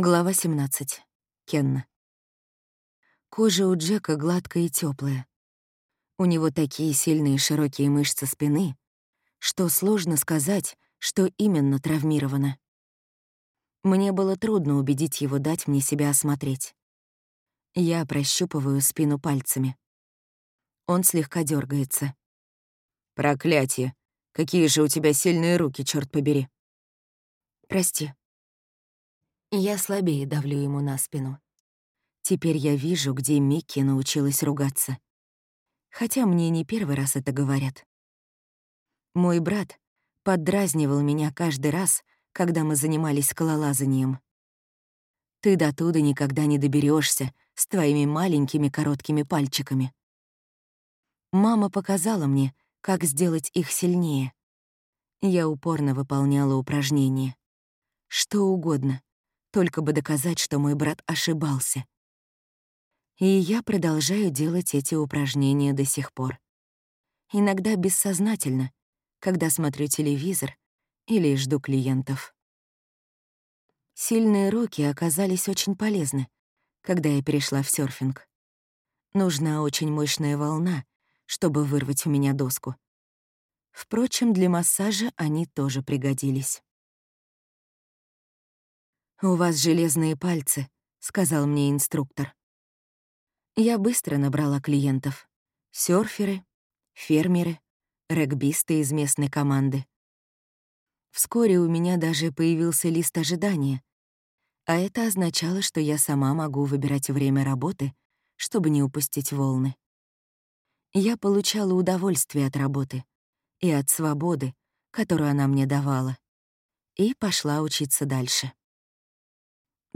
Глава 17. Кенна. Кожа у Джека гладкая и теплая. У него такие сильные широкие мышцы спины, что сложно сказать, что именно травмировано. Мне было трудно убедить его дать мне себя осмотреть. Я прощупываю спину пальцами. Он слегка дергается. «Проклятие! Какие же у тебя сильные руки, черт побери!» «Прости», я слабее давлю ему на спину. Теперь я вижу, где Микки научилась ругаться. Хотя мне не первый раз это говорят. Мой брат поддразнивал меня каждый раз, когда мы занимались скалолазанием. Ты до туда никогда не доберешься с твоими маленькими короткими пальчиками. Мама показала мне, как сделать их сильнее. Я упорно выполняла упражнения. Что угодно, только бы доказать, что мой брат ошибался. И я продолжаю делать эти упражнения до сих пор. Иногда бессознательно, когда смотрю телевизор или жду клиентов. Сильные руки оказались очень полезны, когда я перешла в серфинг. Нужна очень мощная волна, чтобы вырвать у меня доску. Впрочем, для массажа они тоже пригодились. «У вас железные пальцы», — сказал мне инструктор. Я быстро набрала клиентов. Сёрферы, фермеры, регбисты из местной команды. Вскоре у меня даже появился лист ожидания, а это означало, что я сама могу выбирать время работы, чтобы не упустить волны. Я получала удовольствие от работы и от свободы, которую она мне давала, и пошла учиться дальше.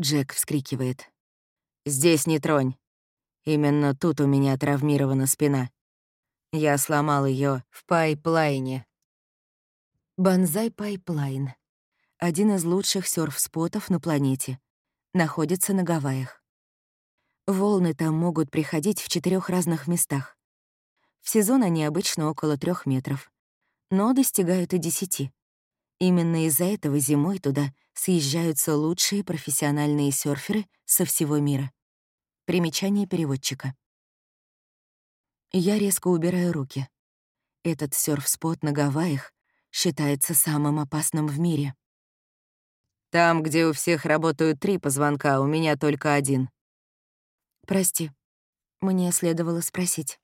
Джек вскрикивает. «Здесь не тронь. Именно тут у меня травмирована спина. Я сломал ее в пайплайне». Банзай Пайплайн — один из лучших сёрф-спотов на планете. Находится на Гавайях. Волны там могут приходить в четырех разных местах. В сезон они обычно около трех метров, но достигают и десяти. Именно из-за этого зимой туда съезжаются лучшие профессиональные серферы со всего мира. Примечание переводчика. Я резко убираю руки. Этот серф-спот на Гавайях считается самым опасным в мире. Там, где у всех работают три позвонка, у меня только один. Прости, мне следовало спросить.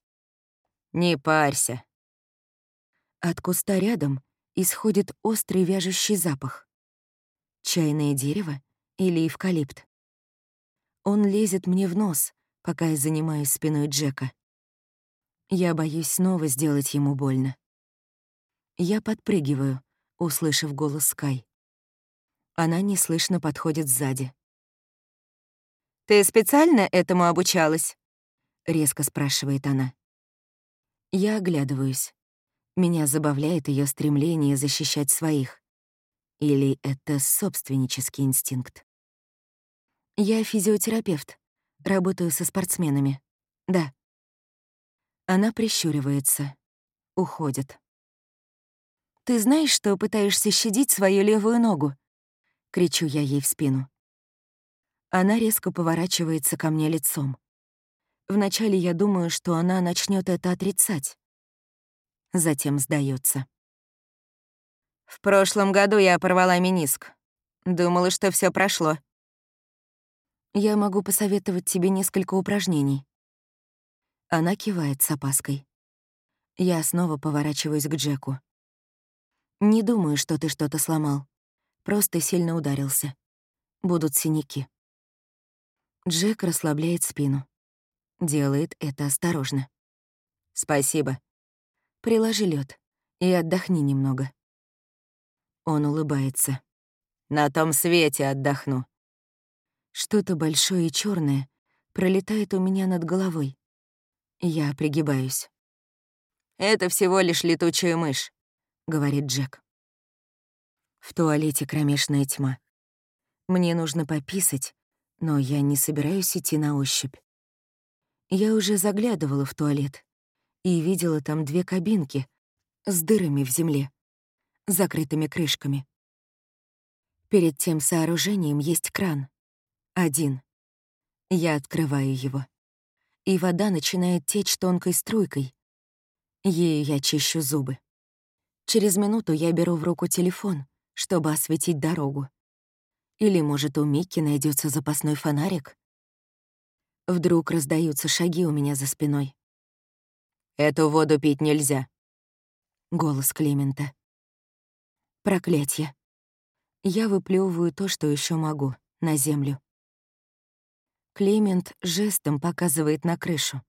Не парься. От куста рядом исходит острый вяжущий запах. Чайное дерево или эвкалипт? Он лезет мне в нос, пока я занимаюсь спиной Джека. Я боюсь снова сделать ему больно. Я подпрыгиваю, услышав голос Скай. Она неслышно подходит сзади. «Ты специально этому обучалась?» — резко спрашивает она. Я оглядываюсь. Меня забавляет ее стремление защищать своих. Или это собственнический инстинкт? Я физиотерапевт, работаю со спортсменами. Да. Она прищуривается, уходит. «Ты знаешь, что пытаешься щадить свою левую ногу?» — кричу я ей в спину. Она резко поворачивается ко мне лицом. Вначале я думаю, что она начнет это отрицать затем сдается. В прошлом году я порвала миниск. Думала, что все прошло. Я могу посоветовать тебе несколько упражнений. Она кивает с опаской. Я снова поворачиваюсь к Джеку. Не думаю, что ты что-то сломал. Просто сильно ударился. Будут синяки. Джек расслабляет спину. Делает это осторожно. Спасибо. Приложи лед и отдохни немного. Он улыбается. На том свете отдохну. Что-то большое и черное пролетает у меня над головой. Я пригибаюсь. «Это всего лишь летучая мышь», — говорит Джек. В туалете кромешная тьма. Мне нужно пописать, но я не собираюсь идти на ощупь. Я уже заглядывала в туалет и видела там две кабинки с дырами в земле, закрытыми крышками. Перед тем сооружением есть кран, Один. Я открываю его. И вода начинает течь тонкой струйкой. Ею я чищу зубы. Через минуту я беру в руку телефон, чтобы осветить дорогу. Или, может, у Микки найдется запасной фонарик? Вдруг раздаются шаги у меня за спиной. «Эту воду пить нельзя», — голос Клемента. Проклятье. Я выплевываю то, что еще могу, на землю. Клемент жестом показывает на крышу.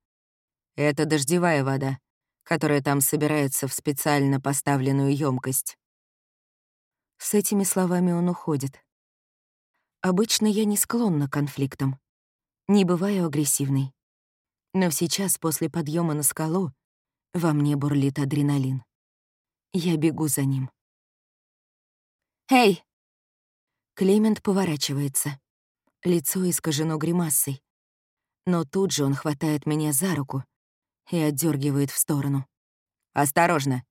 «Это дождевая вода, которая там собирается в специально поставленную емкость. С этими словами он уходит. Обычно я не склонна к конфликтам, не бываю агрессивной. Но сейчас, после подъема на скалу, во мне бурлит адреналин. Я бегу за ним. «Эй!» Клемент поворачивается. Лицо искажено гримасой. Но тут же он хватает меня за руку и отдергивает в сторону. «Осторожно!»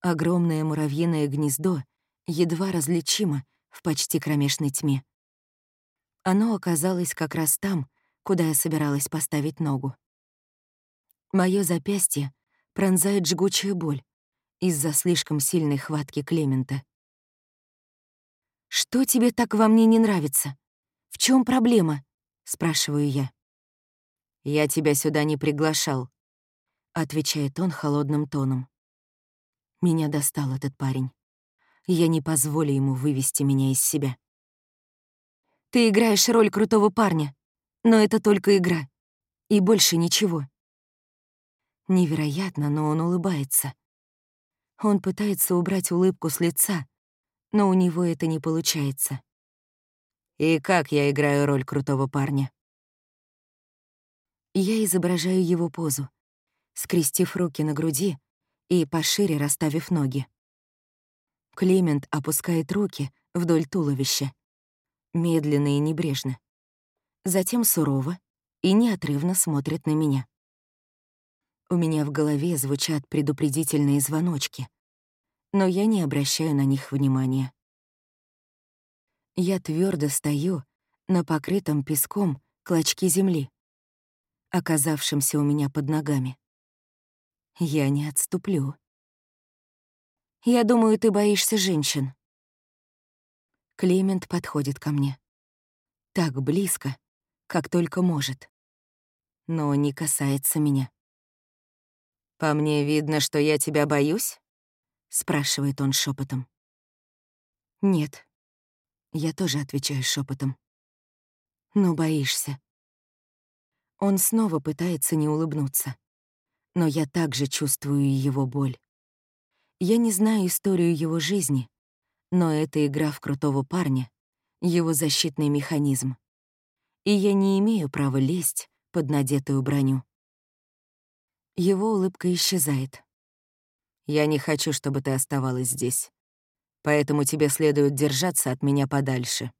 Огромное муравьиное гнездо едва различимо в почти кромешной тьме. Оно оказалось как раз там, куда я собиралась поставить ногу. Моё запястье пронзает жгучая боль из-за слишком сильной хватки Клемента. «Что тебе так во мне не нравится?» «В чем проблема?» — спрашиваю я. «Я тебя сюда не приглашал», — отвечает он холодным тоном. Меня достал этот парень. Я не позволю ему вывести меня из себя. «Ты играешь роль крутого парня, но это только игра. И больше ничего». Невероятно, но он улыбается. Он пытается убрать улыбку с лица, но у него это не получается. И как я играю роль крутого парня? Я изображаю его позу, скрестив руки на груди и пошире расставив ноги. Клемент опускает руки вдоль туловища, медленно и небрежно. Затем сурово и неотрывно смотрит на меня. У меня в голове звучат предупредительные звоночки, но я не обращаю на них внимания. Я твердо стою на покрытом песком клочке земли, оказавшемся у меня под ногами. Я не отступлю. Я думаю, ты боишься женщин. Клемент подходит ко мне. Так близко, как только может. Но не касается меня. «По мне видно, что я тебя боюсь?» — спрашивает он шепотом. «Нет», я тоже отвечаю шепотом. Но боишься. Он снова пытается не улыбнуться. Но я также чувствую его боль. Я не знаю историю его жизни, но это игра в крутого парня, его защитный механизм. И я не имею права лезть под надетую броню. Его улыбка исчезает. «Я не хочу, чтобы ты оставалась здесь поэтому тебе следует держаться от меня подальше».